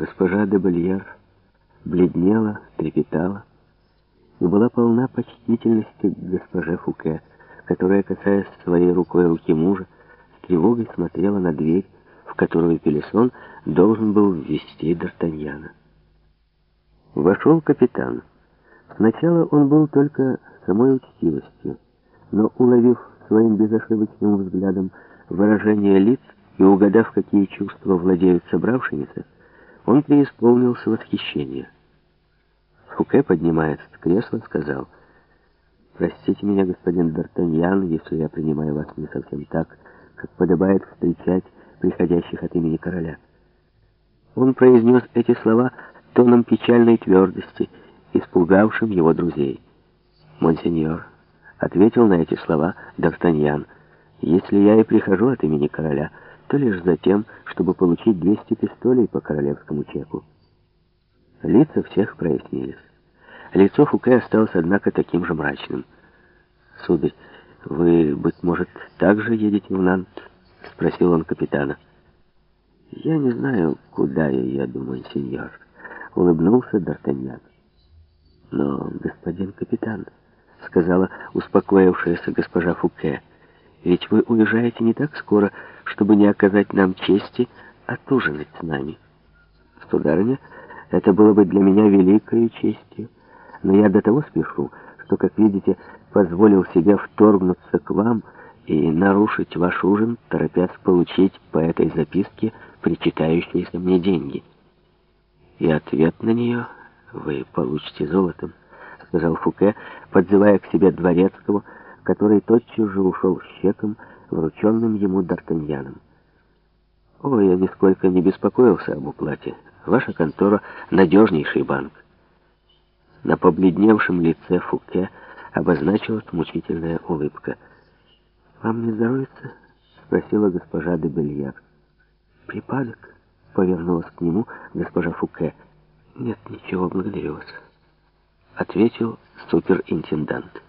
Госпожа де Бельяр бледнела, трепетала и была полна почтительности к госпоже Фуке, которая, касаясь своей рукой руки мужа, с тревогой смотрела на дверь, в которую Пелесон должен был ввести Д'Артаньяна. Вошел капитан. Сначала он был только самой учтивостью, но, уловив своим безошибочным взглядом выражение лиц и угадав, какие чувства владеют собравшимися, он преисполнился восхищения. Фуке, поднимаясь с кресла, сказал, «Простите меня, господин Д'Артаньян, если я принимаю вас не совсем так, как подобает встречать приходящих от имени короля». Он произнес эти слова тоном печальной твердости, испугавшим его друзей. «Монсеньор», — ответил на эти слова Д'Артаньян, «если я и прихожу от имени короля, то лишь за тем, чтобы получить 200 пистолей по королевскому чеку». Лица всех прояснились. Лицо Фуке осталось, однако, таким же мрачным. «Сударь, вы, быть может, также едете в Нант?» — спросил он капитана. «Я не знаю, куда я еду, мой сеньор», — улыбнулся Д'Артаньян. «Но, господин капитан», — сказала успокоившаяся госпожа Фуке, «ведь вы уезжаете не так скоро, чтобы не оказать нам чести отужинать с нами». «Сударыня, это было бы для меня великой честью, но я до того спешу, что, как видите, позволил себе вторгнуться к вам и нарушить ваш ужин, торопясь получить по этой записке причитающиеся мне деньги. И ответ на нее вы получите золотом, сказал Фуке, подзывая к себе дворецкого, который тотчас же ушел с чеком, врученным ему Д'Артаньяном. О, я нисколько не беспокоился об уплате. Ваша контора — надежнейший банк. На побледневшем лице Фуке обозначилась мучительная улыбка. «Вам не здоровится?» — спросила госпожа де Бельяр. «Припадок?» — повернулась к нему госпожа Фуке. «Нет, ничего, благодарю вас», — ответил суперинтендант.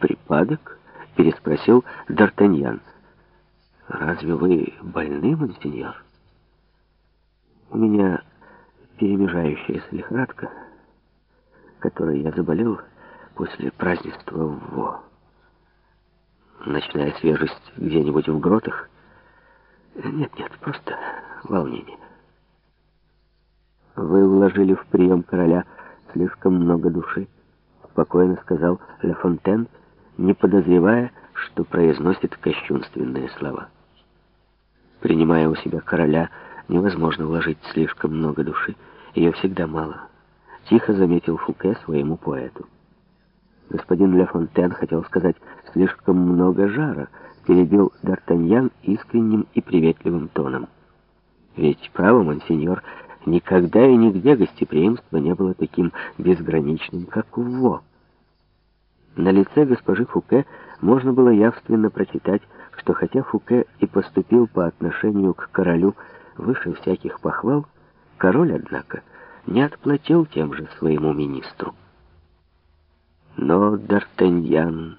«Припадок?» — переспросил Д'Артаньян. «Разве вы больны, монсеньор?» «У меня перемежающаяся лихорадка» которой я заболел после празднества в Во. Ночная свежесть где-нибудь в гротах? Нет-нет, просто волнение. Вы вложили в прием короля слишком много души, спокойно сказал Ля Фонтен, не подозревая, что произносит кощунственные слова. Принимая у себя короля, невозможно вложить слишком много души, ее всегда мало. Тихо заметил Фуке своему поэту. Господин Ля Фонтен хотел сказать «слишком много жара», перебил Д'Артаньян искренним и приветливым тоном. Ведь, право, монсеньор, никогда и нигде гостеприимство не было таким безграничным, как у Во. На лице госпожи Фуке можно было явственно прочитать, что хотя Фуке и поступил по отношению к королю выше всяких похвал, король, однако, не отплатил тем же своему министру. Но Д'Артаньян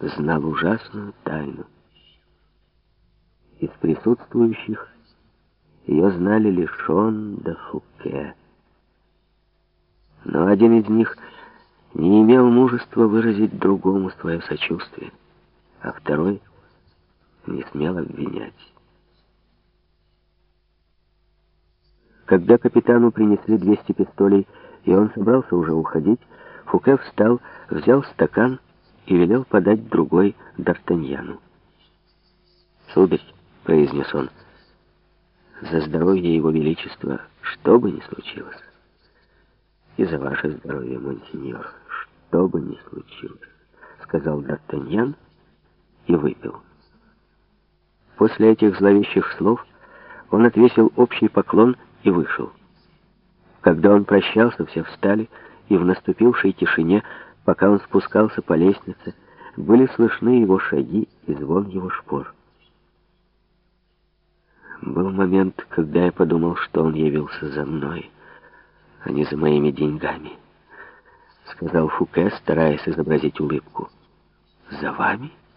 знал ужасную тайну. Из присутствующих ее знали лишь он да Фуке. Но один из них не имел мужества выразить другому свое сочувствие, а второй не смел обвинять. Когда капитану принесли 200 пистолей, и он собрался уже уходить, Фуке встал, взял стакан и велел подать другой Д'Артаньяну. «Сударь», — произнес он, — «за здоровье его величества, что бы ни случилось, и за ваше здоровье, монсеньор, что бы ни случилось», — сказал Д'Артаньян и выпил. После этих зловещих слов он отвесил общий поклон и вышел. Когда он прощался, все встали, и в наступившей тишине, пока он спускался по лестнице, были слышны его шаги и звон его шпор. Был момент, когда я подумал, что он явился за мной, а не за моими деньгами, — сказал Фуке, стараясь изобразить улыбку. «За вами?»